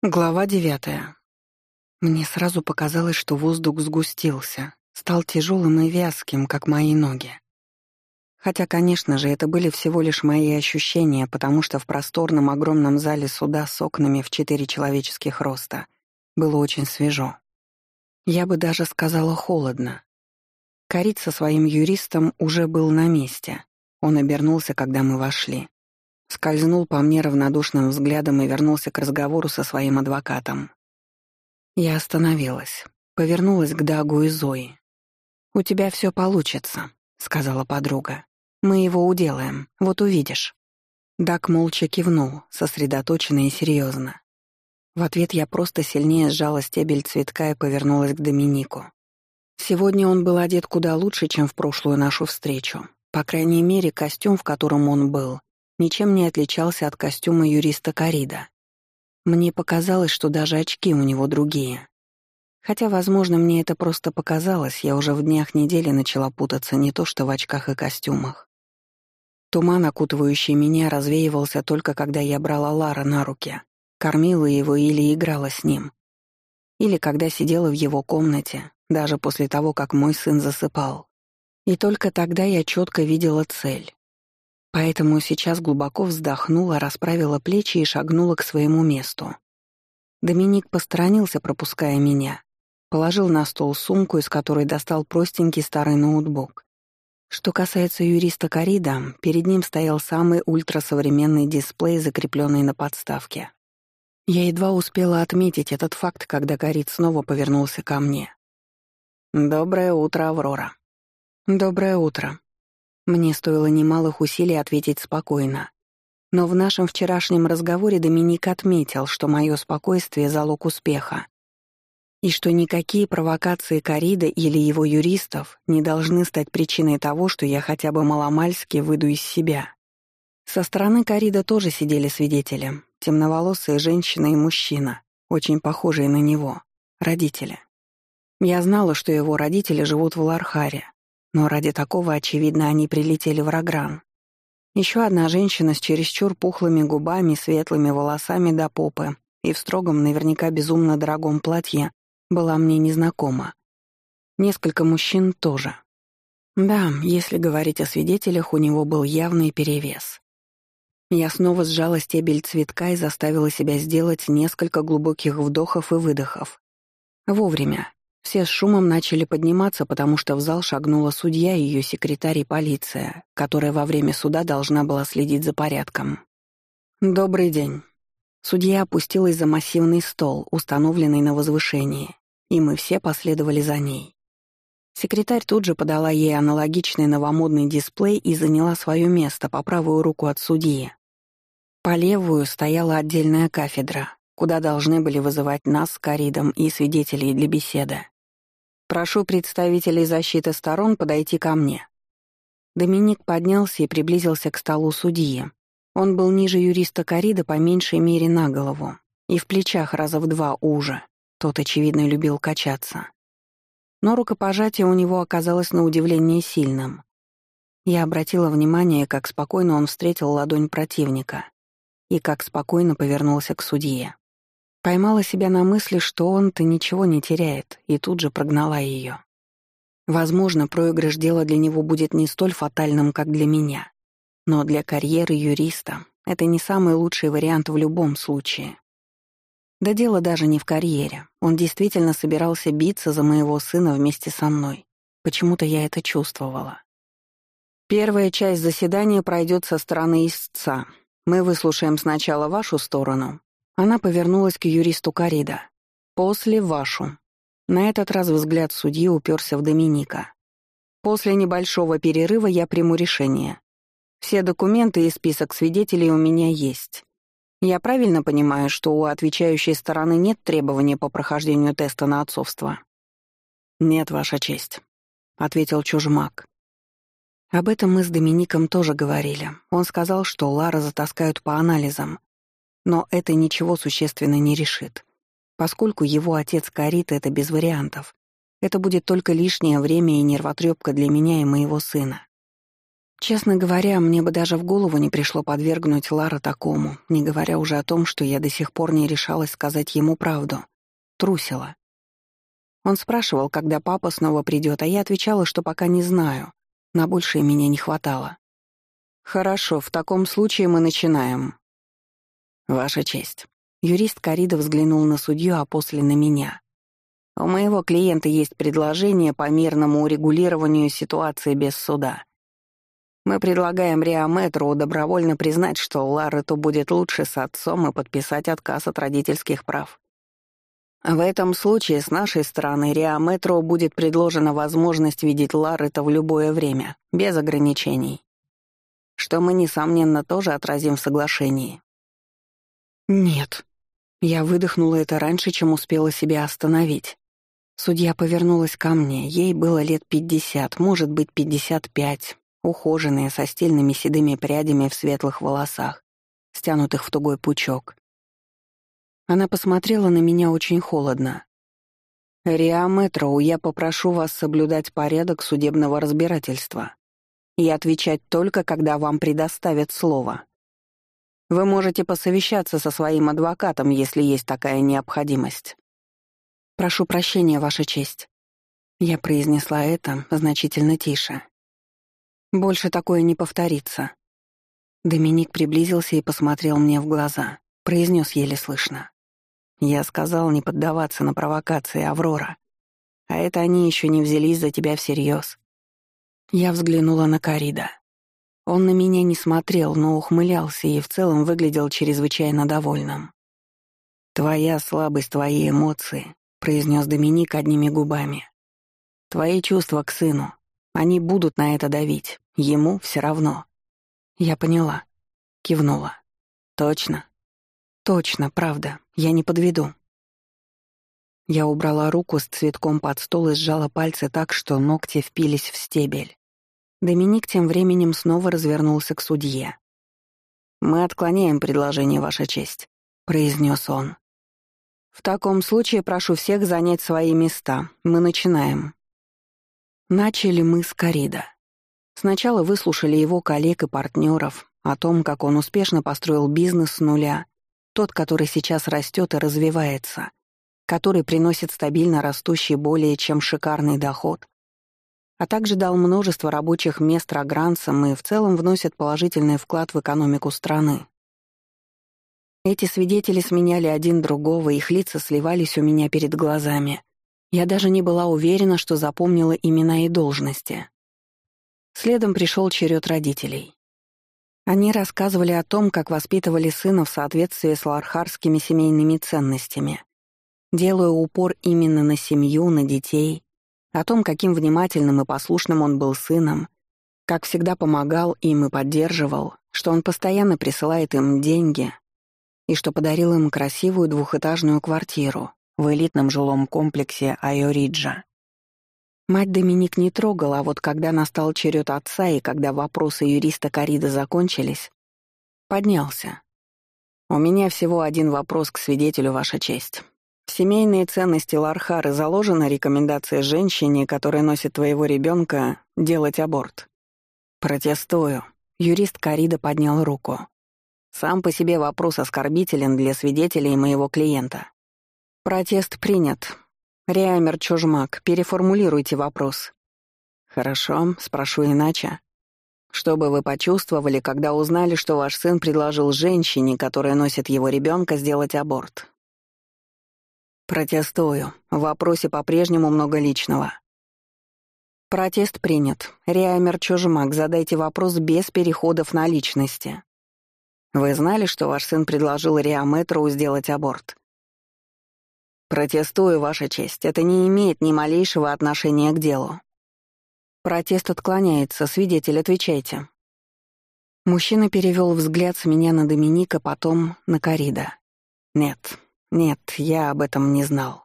Глава девятая. Мне сразу показалось, что воздух сгустился, стал тяжелым и вязким, как мои ноги. Хотя, конечно же, это были всего лишь мои ощущения, потому что в просторном огромном зале суда с окнами в четыре человеческих роста было очень свежо. Я бы даже сказала холодно. Корит со своим юристом уже был на месте. Он обернулся, когда мы вошли скользнул по мне равнодушным взглядом и вернулся к разговору со своим адвокатом. Я остановилась, повернулась к Дагу и Зои. «У тебя все получится», — сказала подруга. «Мы его уделаем, вот увидишь». Даг молча кивнул, сосредоточенно и серьезно. В ответ я просто сильнее сжала стебель цветка и повернулась к Доминику. Сегодня он был одет куда лучше, чем в прошлую нашу встречу. По крайней мере, костюм, в котором он был, ничем не отличался от костюма юриста Карида. Мне показалось, что даже очки у него другие. Хотя, возможно, мне это просто показалось, я уже в днях недели начала путаться не то что в очках и костюмах. Туман, окутывающий меня, развеивался только когда я брала Лара на руки, кормила его или играла с ним. Или когда сидела в его комнате, даже после того, как мой сын засыпал. И только тогда я четко видела цель. Поэтому сейчас глубоко вздохнула, расправила плечи и шагнула к своему месту. Доминик посторонился, пропуская меня. Положил на стол сумку, из которой достал простенький старый ноутбук. Что касается юриста Карида, перед ним стоял самый ультрасовременный дисплей, закрепленный на подставке. Я едва успела отметить этот факт, когда Карид снова повернулся ко мне. «Доброе утро, Аврора». «Доброе утро», мне стоило немалых усилий ответить спокойно. Но в нашем вчерашнем разговоре Доминик отметил, что мое спокойствие — залог успеха. И что никакие провокации Карида или его юристов не должны стать причиной того, что я хотя бы маломальски выйду из себя. Со стороны Карида тоже сидели свидетели, темноволосая женщина и мужчина, очень похожие на него, родители. Я знала, что его родители живут в Лархаре, но ради такого, очевидно, они прилетели в Рогран. Еще одна женщина с чересчур пухлыми губами, светлыми волосами до попы и в строгом, наверняка безумно дорогом платье была мне незнакома. Несколько мужчин тоже. Да, если говорить о свидетелях, у него был явный перевес. Я снова сжала стебель цветка и заставила себя сделать несколько глубоких вдохов и выдохов. Вовремя, все с шумом начали подниматься, потому что в зал шагнула судья и ее секретарь и полиция, которая во время суда должна была следить за порядком. «Добрый день». Судья опустилась за массивный стол, установленный на возвышении, и мы все последовали за ней. Секретарь тут же подала ей аналогичный новомодный дисплей и заняла свое место по правую руку от судьи. По левую стояла отдельная кафедра, куда должны были вызывать нас с Каридом и свидетелей для беседы. «Прошу представителей защиты сторон подойти ко мне». Доминик поднялся и приблизился к столу судьи. Он был ниже юриста Карида по меньшей мере на голову и в плечах раза в два уже. Тот, очевидно, любил качаться. Но рукопожатие у него оказалось на удивление сильным. Я обратила внимание, как спокойно он встретил ладонь противника — и как спокойно повернулся к судье. Поймала себя на мысли, что он-то ничего не теряет, и тут же прогнала ее. Возможно, проигрыш дела для него будет не столь фатальным, как для меня. Но для карьеры юриста это не самый лучший вариант в любом случае. Да дело даже не в карьере. Он действительно собирался биться за моего сына вместе со мной. Почему-то я это чувствовала. Первая часть заседания пройдет со стороны истца. Мы выслушаем сначала вашу сторону, она повернулась к юристу Карида. «После вашу». На этот раз взгляд судьи уперся в Доминика. «После небольшого перерыва я приму решение. Все документы и список свидетелей у меня есть. Я правильно понимаю, что у отвечающей стороны нет требований по прохождению теста на отцовство?» «Нет, Ваша честь», — ответил чужмак. Об этом мы с Домиником тоже говорили. Он сказал, что Лара затаскают по анализам, но это ничего существенно не решит. Поскольку его отец корит это без вариантов, это будет только лишнее время и нервотрепка для меня и моего сына. Честно говоря, мне бы даже в голову не пришло подвергнуть Лара такому, не говоря уже о том, что я до сих пор не решалась сказать ему правду. Трусила. Он спрашивал, когда папа снова придет, а я отвечала, что пока не знаю. На большее меня не хватало. «Хорошо, в таком случае мы начинаем», «Ваша честь». Юрист Карида взглянул на судью, а после на меня. «У моего клиента есть предложение по мирному урегулированию ситуации без суда. Мы предлагаем Риаметру добровольно признать, что Ларету будет лучше с отцом и подписать отказ от родительских прав. В этом случае с нашей стороны Риаметру будет предложена возможность видеть Ларета в любое время, без ограничений, что мы, несомненно, тоже отразим в соглашении». «Нет». Я выдохнула это раньше, чем успела себя остановить. Судья повернулась ко мне. Ей было лет пятьдесят, может быть, пятьдесят пять. Ухоженная, со стильными седыми прядями в светлых волосах, стянутых в тугой пучок. Она посмотрела на меня очень холодно. «Риа Мэтроу, я попрошу вас соблюдать порядок судебного разбирательства и отвечать только, когда вам предоставят слово». Вы можете посовещаться со своим адвокатом, если есть такая необходимость. Прошу прощения, Ваша честь. Я произнесла это значительно тише. Больше такое не повторится. Доминик приблизился и посмотрел мне в глаза, произнес еле слышно. Я сказал не поддаваться на провокации Аврора. А это они еще не взялись за тебя всерьез. Я взглянула на Карида. Он на меня не смотрел, но ухмылялся и в целом выглядел чрезвычайно довольным. «Твоя слабость, твои эмоции», — произнес Доминик одними губами. «Твои чувства к сыну. Они будут на это давить. Ему все равно». «Я поняла», — кивнула. «Точно?» «Точно, правда. Я не подведу». Я убрала руку с цветком под стол и сжала пальцы так, что ногти впились в стебель. Доминик тем временем снова развернулся к судье. «Мы отклоняем предложение, Ваша честь», — произнес он. «В таком случае прошу всех занять свои места. Мы начинаем». Начали мы с Карида. Сначала выслушали его коллег и партнеров о том, как он успешно построил бизнес с нуля, тот, который сейчас растет и развивается, который приносит стабильно растущий более чем шикарный доход, а также дал множество рабочих мест рогранцам и в целом вносит положительный вклад в экономику страны. Эти свидетели сменяли один другого, их лица сливались у меня перед глазами. Я даже не была уверена, что запомнила имена и должности. Следом пришел черед родителей. Они рассказывали о том, как воспитывали сына в соответствии с лархарскими семейными ценностями, делая упор именно на семью, на детей — о том, каким внимательным и послушным он был сыном, как всегда помогал им и поддерживал, что он постоянно присылает им деньги и что подарил им красивую двухэтажную квартиру в элитном жилом комплексе Айориджа. Мать Доминик не трогала, а вот когда настал черед отца и когда вопросы юриста Карида закончились, поднялся. «У меня всего один вопрос к свидетелю, Ваша честь». Семейные ценности Лархары заложена рекомендация женщине, которая носит твоего ребенка, делать аборт. Протестую. Юрист Карида поднял руку. Сам по себе вопрос оскорбителен для свидетелей моего клиента. Протест принят. Реамер Чужмак, переформулируйте вопрос. Хорошо, спрошу иначе. Что бы вы почувствовали, когда узнали, что ваш сын предложил женщине, которая носит его ребенка, сделать аборт? Протестую. В вопросе по-прежнему много личного. Протест принят. Реаймер Чужмак, задайте вопрос без переходов на личности. Вы знали, что ваш сын предложил Реометру сделать аборт? Протестую, Ваша честь. Это не имеет ни малейшего отношения к делу. Протест отклоняется. Свидетель, отвечайте. Мужчина перевел взгляд с меня на Доминика, потом на Карида. Нет, нет, я об этом не знал.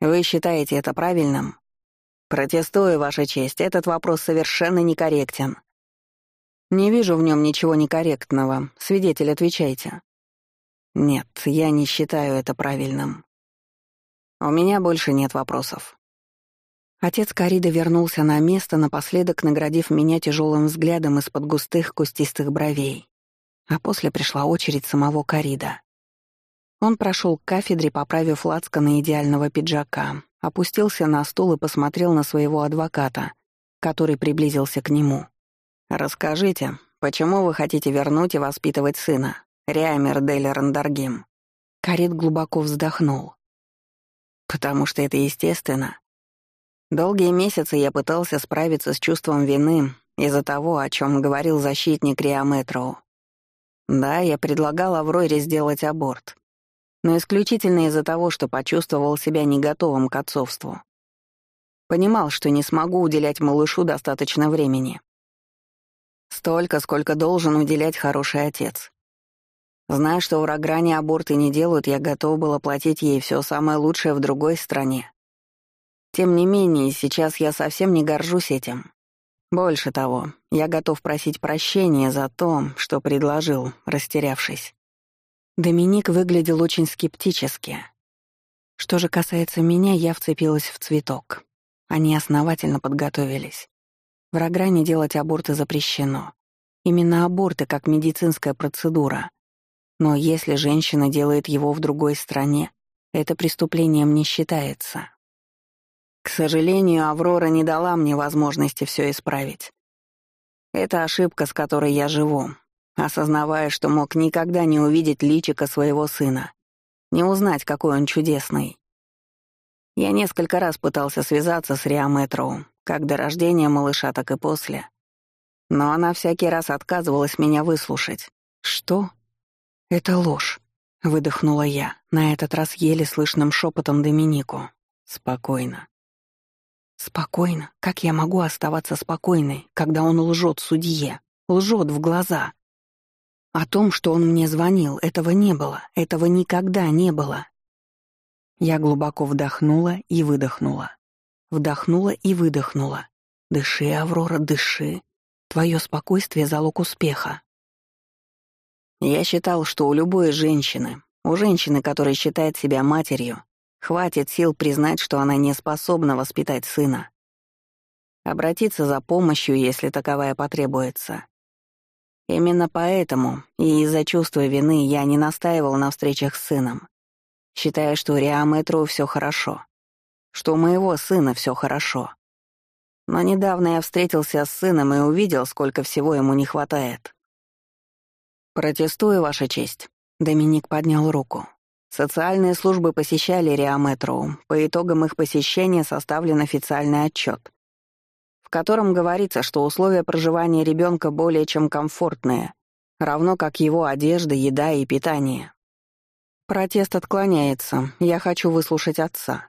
Вы считаете это правильным? Протестую, Ваша честь, этот вопрос совершенно некорректен. Не вижу в нем ничего некорректного. Свидетель, отвечайте. Нет, я не считаю это правильным. У меня больше нет вопросов. Отец Карида вернулся на место, напоследок наградив меня тяжелым взглядом из-под густых кустистых бровей. А после пришла очередь самого Карида. Он прошел к кафедре, поправив лацканы идеального пиджака, опустился на стул и посмотрел на своего адвоката, который приблизился к нему. «Расскажите, почему вы хотите вернуть и воспитывать сына, Риамер Дель Рандаргим?» Карет глубоко вздохнул. «Потому что это естественно. Долгие месяцы я пытался справиться с чувством вины из-за того, о чем говорил защитник Риаметроу. Да, я предлагал Авроре сделать аборт, но исключительно из-за того, что почувствовал себя не готовым к отцовству. Понимал, что не смогу уделять малышу достаточно времени. Столько, сколько должен уделять хороший отец. Зная, что в Рогране аборты не делают, я готов был оплатить ей все самое лучшее в другой стране. Тем не менее, сейчас я совсем не горжусь этим. Больше того, я готов просить прощения за то, что предложил, растерявшись. Доминик выглядел очень скептически. Что же касается меня, я вцепилась в цветок. Они основательно подготовились. В Рогране делать аборты запрещено. Именно аборты как медицинская процедура. Но если женщина делает его в другой стране, это преступлением не считается. К сожалению, Аврора не дала мне возможности все исправить. Это ошибка, с которой я живу, осознавая, что мог никогда не увидеть личика своего сына, не узнать, какой он чудесный. Я несколько раз пытался связаться с Риаметроу, как до рождения малыша, так и после. Но она всякий раз отказывалась меня выслушать. «Что? Это ложь», — выдохнула я, на этот раз еле слышным шепотом Доминику. «Спокойно». «Спокойно? Как я могу оставаться спокойной, когда он лжет судье, лжет в глаза?» О том, что он мне звонил, этого не было, этого никогда не было. Я глубоко вдохнула и выдохнула. Вдохнула и выдохнула. Дыши, Аврора, дыши. Твое спокойствие — залог успеха. Я считал, что у любой женщины, у женщины, которая считает себя матерью, хватит сил признать, что она не способна воспитать сына. Обратиться за помощью, если таковая потребуется. Именно поэтому и из-за чувства вины я не настаивал на встречах с сыном, считая, что Риаметру все хорошо, что у моего сына все хорошо. Но недавно я встретился с сыном и увидел, сколько всего ему не хватает. «Протестую, Ваша честь», — Доминик поднял руку. Социальные службы посещали Риаметру. По итогам их посещения составлен официальный отчет в котором говорится, что условия проживания ребенка более чем комфортные, равно как его одежда, еда и питание. Протест отклоняется. Я хочу выслушать отца.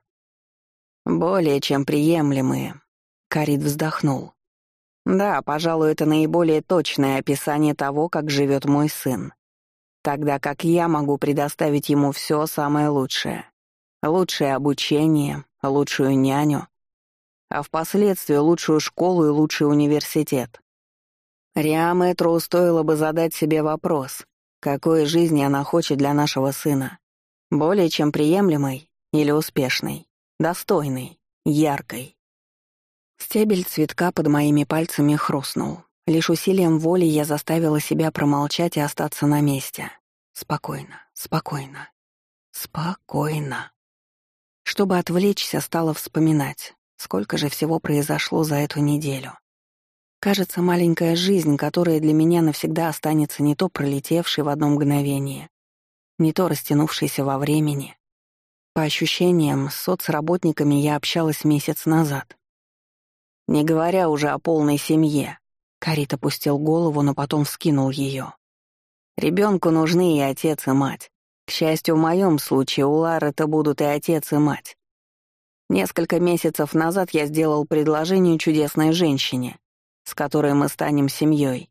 Более чем приемлемые. Карит вздохнул. Да, пожалуй, это наиболее точное описание того, как живет мой сын. Тогда как я могу предоставить ему все самое лучшее. Лучшее обучение, лучшую няню, а впоследствии лучшую школу и лучший университет. Риаме Троу стоило бы задать себе вопрос, какой жизни она хочет для нашего сына. Более чем приемлемой или успешной, достойной, яркой. Стебель цветка под моими пальцами хрустнул. Лишь усилием воли я заставила себя промолчать и остаться на месте. Спокойно, спокойно, спокойно. Чтобы отвлечься, стала вспоминать. Сколько же всего произошло за эту неделю. Кажется, маленькая жизнь, которая для меня навсегда останется не то пролетевшей в одно мгновение, не то растянувшейся во времени. По ощущениям, с соцработниками я общалась месяц назад. Не говоря уже о полной семье. Карит опустил голову, но потом вскинул ее. Ребенку нужны и отец, и мать. К счастью, в моем случае у Лары то будут и отец, и мать. Несколько месяцев назад я сделал предложение чудесной женщине, с которой мы станем семьей,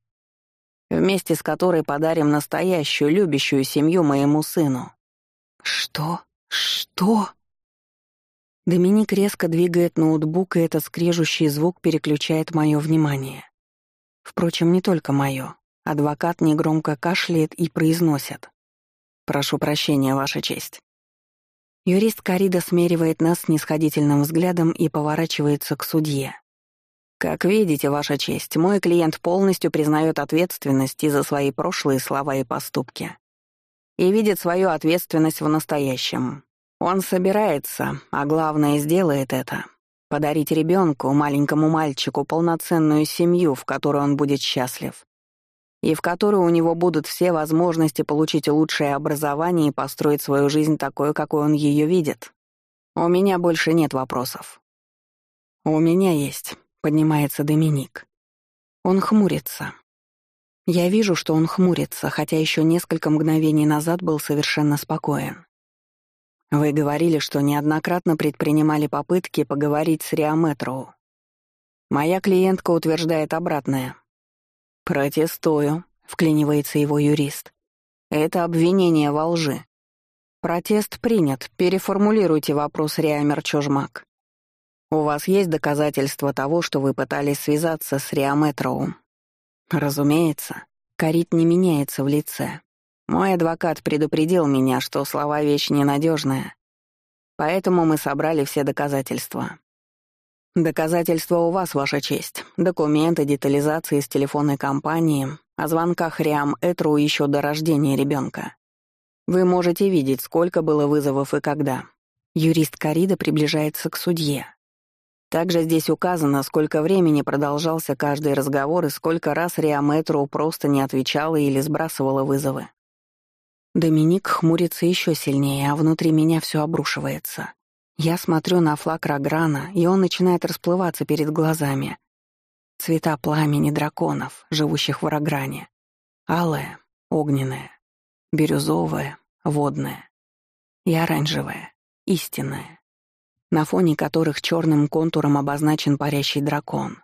вместе с которой подарим настоящую любящую семью моему сыну. Что? Что? Доминик резко двигает ноутбук, и этот скрежущий звук переключает мое внимание. Впрочем, не только мое. Адвокат негромко кашляет и произносит. «Прошу прощения, Ваша честь. Юрист Карида смеривает нас нисходительным взглядом и поворачивается к судье. «Как видите, Ваша честь, мой клиент полностью признает ответственность и за свои прошлые слова и поступки. И видит свою ответственность в настоящем. Он собирается, а главное, сделает это. Подарить ребенку, маленькому мальчику, полноценную семью, в которой он будет счастлив и в которой у него будут все возможности получить лучшее образование и построить свою жизнь такой, какой он ее видит. У меня больше нет вопросов. У меня есть, поднимается Доминик. Он хмурится. Я вижу, что он хмурится, хотя еще несколько мгновений назад был совершенно спокоен. Вы говорили, что неоднократно предпринимали попытки поговорить с Риометроу. Моя клиентка утверждает обратное, «Протестую», — вклинивается его юрист. «Это обвинение во лжи». «Протест принят. Переформулируйте вопрос, Риамер Чожмак». «У вас есть доказательства того, что вы пытались связаться с Риаметроум?» «Разумеется. Карит не меняется в лице. Мой адвокат предупредил меня, что слова — вещь ненадежная. Поэтому мы собрали все доказательства. Доказательства у вас, Ваша честь. Документы, детализации с телефонной компании, о звонках Риам Этру еще до рождения ребенка. Вы можете видеть, сколько было вызовов и когда. Юрист Карида приближается к судье. Также здесь указано, сколько времени продолжался каждый разговор и сколько раз Риаметру просто не отвечала или сбрасывала вызовы. Доминик хмурится еще сильнее, а внутри меня все обрушивается. Я смотрю на флаг Раграна, и он начинает расплываться перед глазами. Цвета пламени драконов, живущих в Рагране. Алое, огненное, бирюзовое, водное. И оранжевое, истинное. На фоне которых черным контуром обозначен парящий дракон.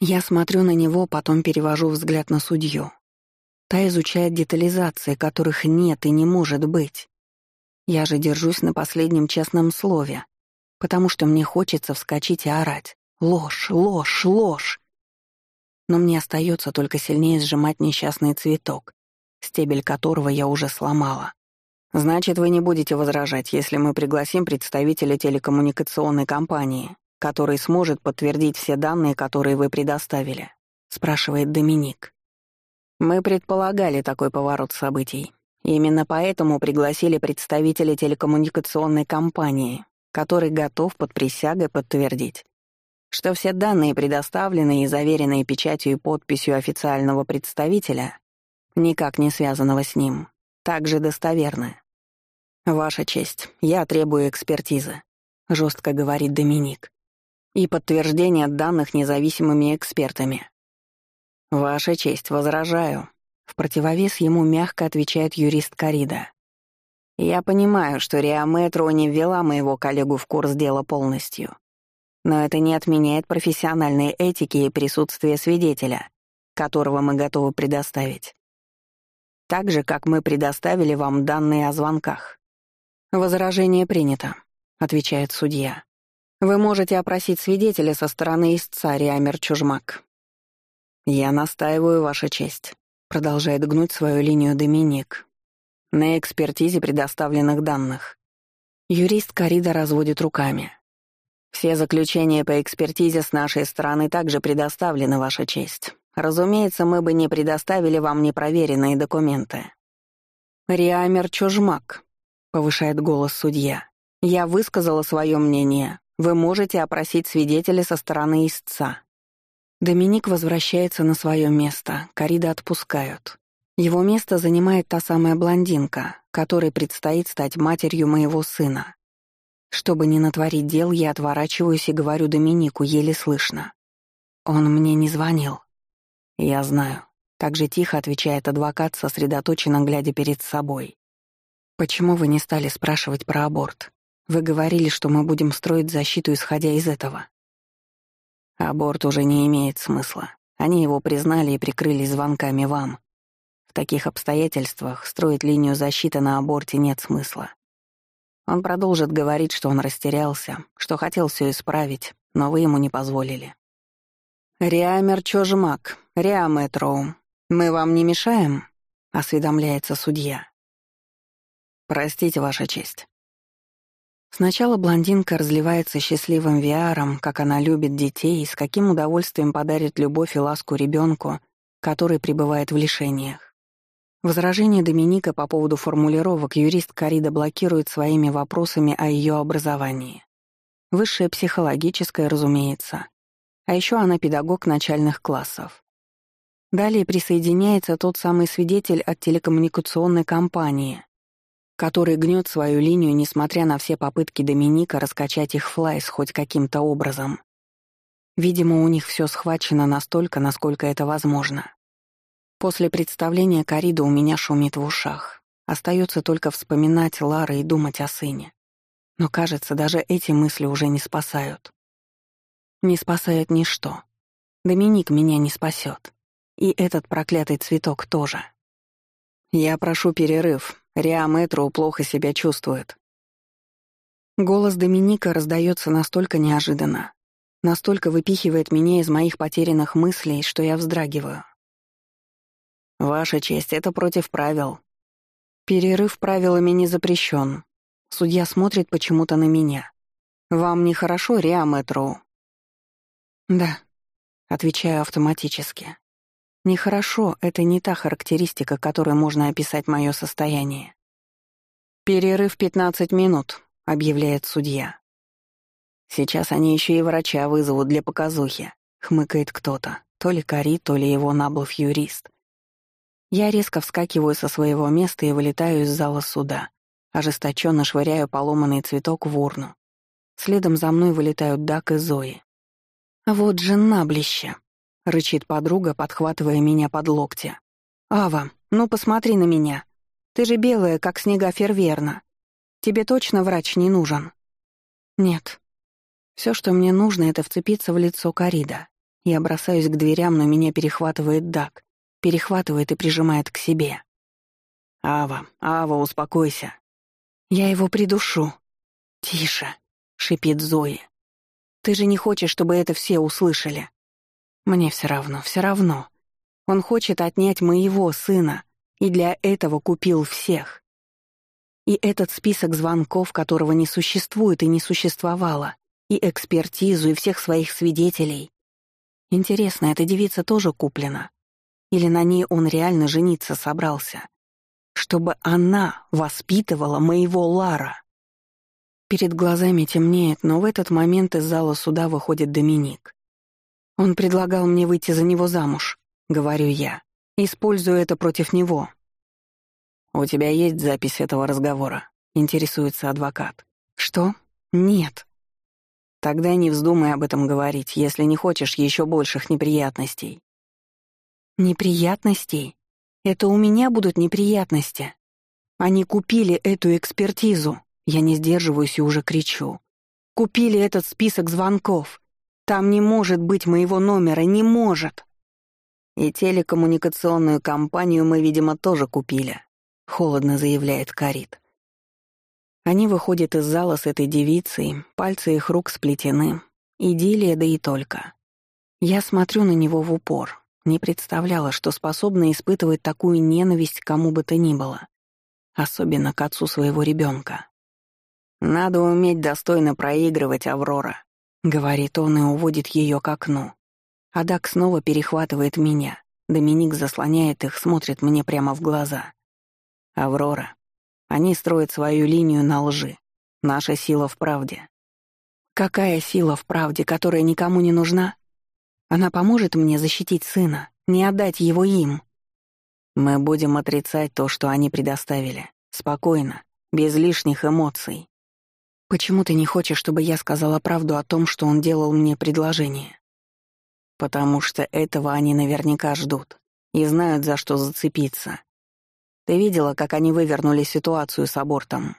Я смотрю на него, потом перевожу взгляд на судью. Та изучает детализации, которых нет и не может быть. Я же держусь на последнем честном слове, потому что мне хочется вскочить и орать. Ложь, ложь, ложь. Но мне остается только сильнее сжимать несчастный цветок, стебель которого я уже сломала. Значит, вы не будете возражать, если мы пригласим представителя телекоммуникационной компании, который сможет подтвердить все данные, которые вы предоставили, спрашивает Доминик. Мы предполагали такой поворот событий, Именно поэтому пригласили представителя телекоммуникационной компании, который готов под присягой подтвердить, что все данные, предоставленные и заверенные печатью и подписью официального представителя, никак не связанного с ним, также достоверны. «Ваша честь, я требую экспертизы», — жестко говорит Доминик, «и подтверждение данных независимыми экспертами». «Ваша честь, возражаю», в противовес ему мягко отвечает юрист Карида. «Я понимаю, что Риаметро не ввела моего коллегу в курс дела полностью. Но это не отменяет профессиональной этики и присутствия свидетеля, которого мы готовы предоставить. Так же, как мы предоставили вам данные о звонках». «Возражение принято», — отвечает судья. «Вы можете опросить свидетеля со стороны истца Риамер Чужмак». «Я настаиваю, Ваша честь» продолжает гнуть свою линию Доминик. На экспертизе предоставленных данных. Юрист Карида разводит руками. Все заключения по экспертизе с нашей стороны также предоставлены, Ваша честь. Разумеется, мы бы не предоставили вам непроверенные документы. «Риамер Чужмак», — повышает голос судья. «Я высказала свое мнение. Вы можете опросить свидетеля со стороны истца». Доминик возвращается на свое место, Карида отпускают. Его место занимает та самая блондинка, которой предстоит стать матерью моего сына. Чтобы не натворить дел, я отворачиваюсь и говорю Доминику, еле слышно. Он мне не звонил. Я знаю. Так же тихо отвечает адвокат, сосредоточенно глядя перед собой. Почему вы не стали спрашивать про аборт? Вы говорили, что мы будем строить защиту, исходя из этого. Аборт уже не имеет смысла. Они его признали и прикрыли звонками вам. В таких обстоятельствах строить линию защиты на аборте нет смысла. Он продолжит говорить, что он растерялся, что хотел все исправить, но вы ему не позволили. «Риамер Чожмак, Риаметроу, мы вам не мешаем?» — осведомляется судья. «Простите, Ваша честь». Сначала блондинка разливается счастливым виаром, как она любит детей и с каким удовольствием подарит любовь и ласку ребенку, который пребывает в лишениях. Возражение Доминика по поводу формулировок юрист Карида блокирует своими вопросами о ее образовании. Высшее психологическое, разумеется. А еще она педагог начальных классов. Далее присоединяется тот самый свидетель от телекоммуникационной компании, который гнет свою линию, несмотря на все попытки Доминика раскачать их флайс хоть каким-то образом. Видимо, у них все схвачено настолько, насколько это возможно. После представления Карида у меня шумит в ушах. Остается только вспоминать Лары и думать о сыне. Но, кажется, даже эти мысли уже не спасают. Не спасает ничто. Доминик меня не спасет. И этот проклятый цветок тоже. «Я прошу перерыв», Риаметро плохо себя чувствует. Голос Доминика раздается настолько неожиданно, настолько выпихивает меня из моих потерянных мыслей, что я вздрагиваю. «Ваша честь, это против правил». «Перерыв правилами не запрещен. Судья смотрит почему-то на меня. Вам нехорошо, Риаметро?» «Да», — отвечаю автоматически. Нехорошо, это не та характеристика, которой можно описать мое состояние. «Перерыв 15 минут», — объявляет судья. «Сейчас они еще и врача вызовут для показухи», — хмыкает кто-то, то ли Кари, то ли его наблов юрист. Я резко вскакиваю со своего места и вылетаю из зала суда, ожесточенно швыряю поломанный цветок в урну. Следом за мной вылетают Дак и Зои. «Вот же наблище!» — рычит подруга, подхватывая меня под локти. «Ава, ну посмотри на меня. Ты же белая, как снега ферверна. Тебе точно врач не нужен?» «Нет. Все, что мне нужно, это вцепиться в лицо Карида. Я бросаюсь к дверям, но меня перехватывает Дак. Перехватывает и прижимает к себе. «Ава, Ава, успокойся!» «Я его придушу!» «Тише!» — шипит Зои. «Ты же не хочешь, чтобы это все услышали. Мне все равно, все равно. Он хочет отнять моего сына, и для этого купил всех. И этот список звонков, которого не существует и не существовало, и экспертизу, и всех своих свидетелей. Интересно, эта девица тоже куплена? Или на ней он реально жениться собрался? Чтобы она воспитывала моего Лара. Перед глазами темнеет, но в этот момент из зала суда выходит Доминик. «Он предлагал мне выйти за него замуж», — говорю я. «Использую это против него». «У тебя есть запись этого разговора?» — интересуется адвокат. «Что? Нет». «Тогда не вздумай об этом говорить, если не хочешь еще больших неприятностей». «Неприятностей? Это у меня будут неприятности. Они купили эту экспертизу. Я не сдерживаюсь и уже кричу. Купили этот список звонков. Там не может быть моего номера, не может. И телекоммуникационную компанию мы, видимо, тоже купили, холодно заявляет Карит. Они выходят из зала с этой девицей, пальцы их рук сплетены. Идиллия, да и только. Я смотрю на него в упор. Не представляла, что способна испытывать такую ненависть кому бы то ни было. Особенно к отцу своего ребенка. «Надо уметь достойно проигрывать, Аврора», Говорит он и уводит ее к окну. Адак снова перехватывает меня. Доминик заслоняет их, смотрит мне прямо в глаза. «Аврора. Они строят свою линию на лжи. Наша сила в правде». «Какая сила в правде, которая никому не нужна? Она поможет мне защитить сына, не отдать его им». «Мы будем отрицать то, что они предоставили. Спокойно, без лишних эмоций. Почему ты не хочешь, чтобы я сказала правду о том, что он делал мне предложение? Потому что этого они наверняка ждут и знают, за что зацепиться. Ты видела, как они вывернули ситуацию с абортом?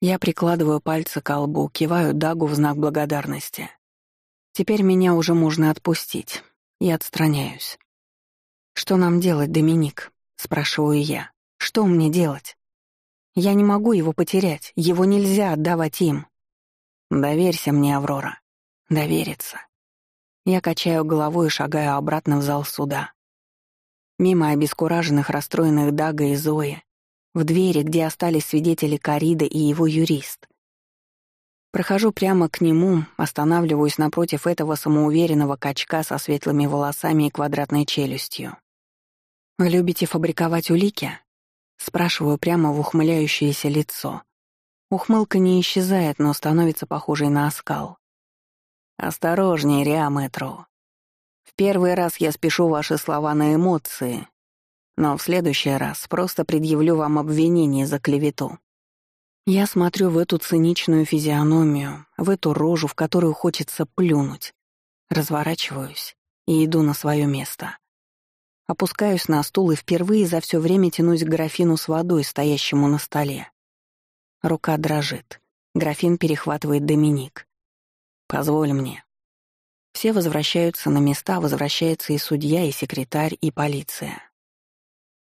Я прикладываю пальцы к лбу, киваю Дагу в знак благодарности. Теперь меня уже можно отпустить. Я отстраняюсь. «Что нам делать, Доминик?» — спрашиваю я. «Что мне делать?» Я не могу его потерять, его нельзя отдавать им. Доверься мне, Аврора. Довериться. Я качаю головой и шагаю обратно в зал суда. Мимо обескураженных, расстроенных Дага и Зои. В двери, где остались свидетели Карида и его юрист. Прохожу прямо к нему, останавливаюсь напротив этого самоуверенного качка со светлыми волосами и квадратной челюстью. «Любите фабриковать улики?» Спрашиваю прямо в ухмыляющееся лицо. Ухмылка не исчезает, но становится похожей на оскал. «Осторожней, Риаметро. В первый раз я спешу ваши слова на эмоции, но в следующий раз просто предъявлю вам обвинение за клевету». Я смотрю в эту циничную физиономию, в эту рожу, в которую хочется плюнуть. Разворачиваюсь и иду на свое место. Опускаюсь на стул и впервые за все время тянусь к графину с водой, стоящему на столе. Рука дрожит. Графин перехватывает Доминик. «Позволь мне». Все возвращаются на места, возвращается и судья, и секретарь, и полиция.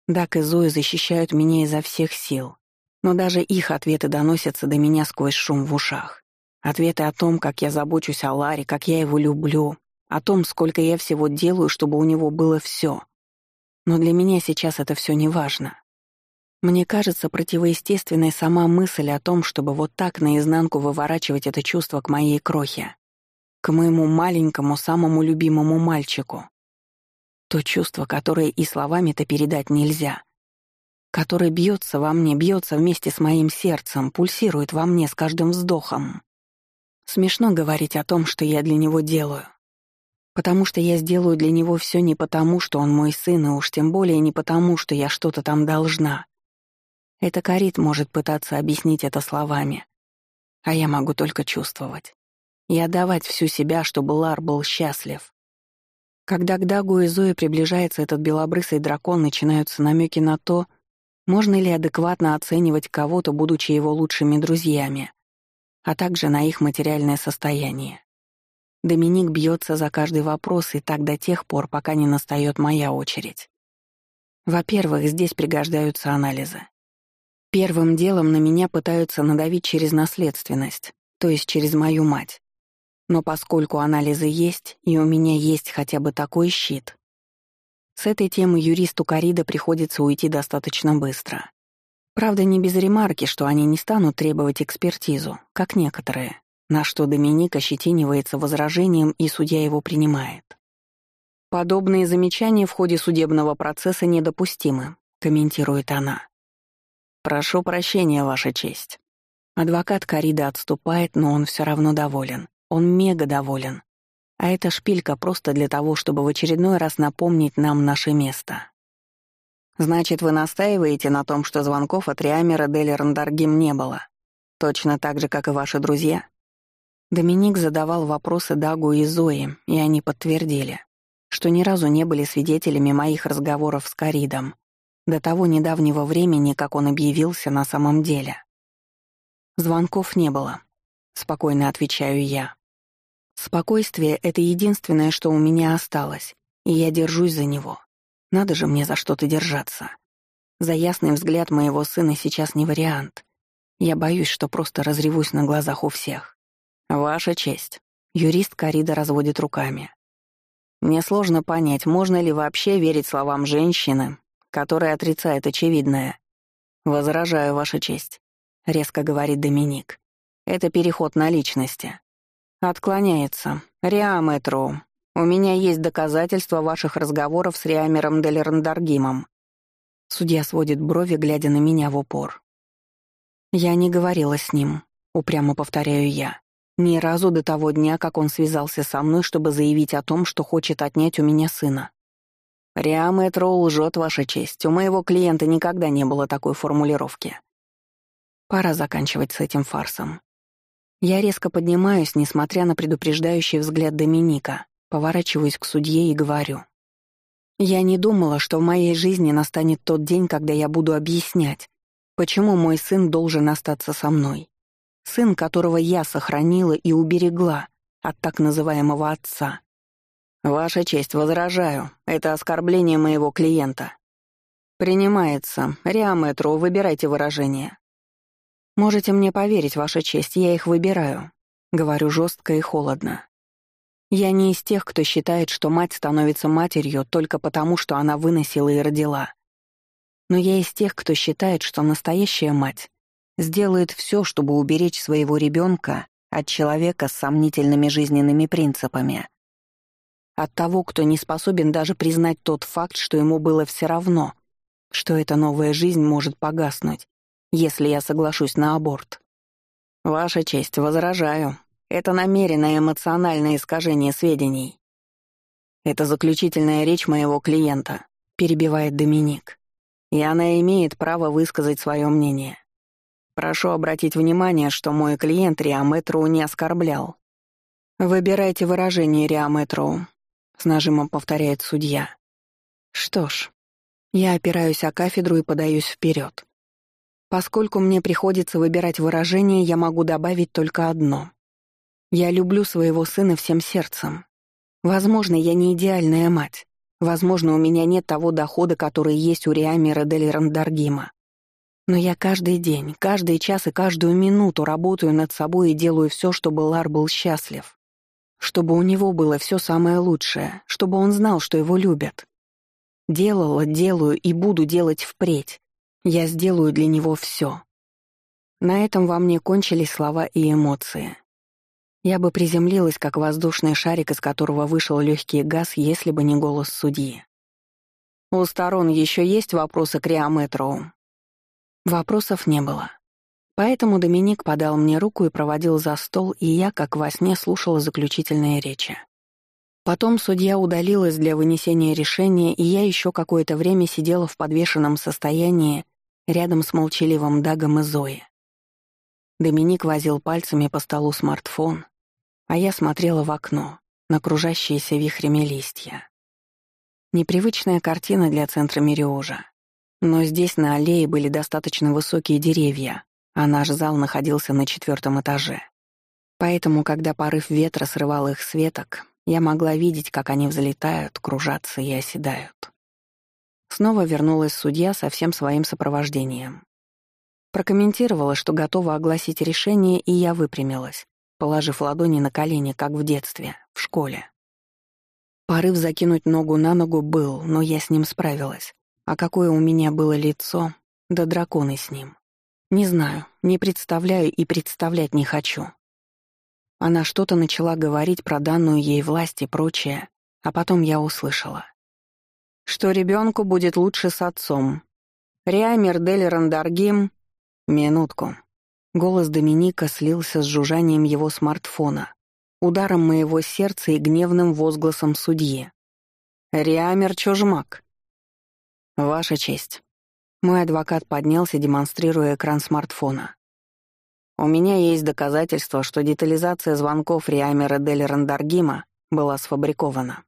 Дак и Зои защищают меня изо всех сил, но даже их ответы доносятся до меня сквозь шум в ушах. Ответы о том, как я забочусь о Ларе, как я его люблю, о том, сколько я всего делаю, чтобы у него было все. Но для меня сейчас это все не важно. Мне кажется противоестественной сама мысль о том, чтобы вот так наизнанку выворачивать это чувство к моей крохе, к моему маленькому, самому любимому мальчику. То чувство, которое и словами-то передать нельзя, которое бьется во мне, бьется вместе с моим сердцем, пульсирует во мне с каждым вздохом. Смешно говорить о том, что я для него делаю, Потому что я сделаю для него все не потому, что он мой сын, и уж тем более не потому, что я что-то там должна. Это Карит может пытаться объяснить это словами. А я могу только чувствовать. И отдавать всю себя, чтобы Лар был счастлив. Когда к Дагу и Зое приближается этот белобрысый дракон, начинаются намеки на то, можно ли адекватно оценивать кого-то, будучи его лучшими друзьями, а также на их материальное состояние. Доминик бьется за каждый вопрос и так до тех пор, пока не настает моя очередь. Во-первых, здесь пригождаются анализы. Первым делом на меня пытаются надавить через наследственность, то есть через мою мать. Но поскольку анализы есть, и у меня есть хотя бы такой щит, с этой темы юристу Карида приходится уйти достаточно быстро. Правда, не без ремарки, что они не станут требовать экспертизу, как некоторые на что Доминик ощетинивается возражением и судья его принимает. «Подобные замечания в ходе судебного процесса недопустимы», — комментирует она. «Прошу прощения, Ваша честь». Адвокат Карида отступает, но он все равно доволен. Он мега доволен. А эта шпилька просто для того, чтобы в очередной раз напомнить нам наше место. «Значит, вы настаиваете на том, что звонков от Риамера Дель Рандаргим не было? Точно так же, как и ваши друзья?» Доминик задавал вопросы Дагу и Зое, и они подтвердили, что ни разу не были свидетелями моих разговоров с Каридом до того недавнего времени, как он объявился на самом деле. Звонков не было. Спокойно отвечаю я. Спокойствие — это единственное, что у меня осталось, и я держусь за него. Надо же мне за что-то держаться. За ясный взгляд моего сына сейчас не вариант. Я боюсь, что просто разревусь на глазах у всех. «Ваша честь». Юрист Карида разводит руками. «Мне сложно понять, можно ли вообще верить словам женщины, которая отрицает очевидное. «Возражаю, Ваша честь», — резко говорит Доминик. «Это переход на личности». «Отклоняется. Риаметру. У меня есть доказательства ваших разговоров с Риамером Дель Рандаргимом». Судья сводит брови, глядя на меня в упор. «Я не говорила с ним», — упрямо повторяю я. Ни разу до того дня, как он связался со мной, чтобы заявить о том, что хочет отнять у меня сына. «Риам Этро лжет, Ваша честь. У моего клиента никогда не было такой формулировки». Пора заканчивать с этим фарсом. Я резко поднимаюсь, несмотря на предупреждающий взгляд Доминика, поворачиваюсь к судье и говорю. «Я не думала, что в моей жизни настанет тот день, когда я буду объяснять, почему мой сын должен остаться со мной сын, которого я сохранила и уберегла от так называемого отца. Ваша честь, возражаю. Это оскорбление моего клиента. Принимается. Риаметро, выбирайте выражение. Можете мне поверить, Ваша честь, я их выбираю. Говорю жестко и холодно. Я не из тех, кто считает, что мать становится матерью только потому, что она выносила и родила. Но я из тех, кто считает, что настоящая мать сделает все, чтобы уберечь своего ребенка от человека с сомнительными жизненными принципами. От того, кто не способен даже признать тот факт, что ему было все равно, что эта новая жизнь может погаснуть, если я соглашусь на аборт. Ваша честь, возражаю. Это намеренное эмоциональное искажение сведений. Это заключительная речь моего клиента, перебивает Доминик. И она имеет право высказать свое мнение. Прошу обратить внимание, что мой клиент Риаметру не оскорблял. Выбирайте выражение Риаметру, с нажимом повторяет судья. Что ж, я опираюсь о кафедру и подаюсь вперед. Поскольку мне приходится выбирать выражение, я могу добавить только одно. Я люблю своего сына всем сердцем. Возможно, я не идеальная мать. Возможно, у меня нет того дохода, который есть у Риамера дель Рандаргима. Но я каждый день, каждый час и каждую минуту работаю над собой и делаю все, чтобы Лар был счастлив. Чтобы у него было все самое лучшее, чтобы он знал, что его любят. Делала, делаю и буду делать впредь. Я сделаю для него все. На этом во мне кончились слова и эмоции. Я бы приземлилась, как воздушный шарик, из которого вышел легкий газ, если бы не голос судьи. «У сторон еще есть вопросы к Риометроу. Вопросов не было. Поэтому Доминик подал мне руку и проводил за стол, и я, как во сне, слушала заключительные речи. Потом судья удалилась для вынесения решения, и я еще какое-то время сидела в подвешенном состоянии рядом с молчаливым Дагом и Зоей. Доминик возил пальцами по столу смартфон, а я смотрела в окно, на кружащиеся вихрями листья. Непривычная картина для центра Мериожа. Но здесь на аллее были достаточно высокие деревья, а наш зал находился на четвертом этаже. Поэтому, когда порыв ветра срывал их с веток, я могла видеть, как они взлетают, кружатся и оседают. Снова вернулась судья со всем своим сопровождением. Прокомментировала, что готова огласить решение, и я выпрямилась, положив ладони на колени, как в детстве, в школе. Порыв закинуть ногу на ногу был, но я с ним справилась. А какое у меня было лицо, да драконы с ним. Не знаю, не представляю и представлять не хочу. Она что-то начала говорить про данную ей власть и прочее, а потом я услышала. Что ребенку будет лучше с отцом. Риамер дель Рандаргим... Минутку. Голос Доминика слился с жужжанием его смартфона, ударом моего сердца и гневным возгласом судьи. «Риамер Чужмак, «Ваша честь». Мой адвокат поднялся, демонстрируя экран смартфона. «У меня есть доказательство, что детализация звонков Риамера Дель Рандаргима была сфабрикована».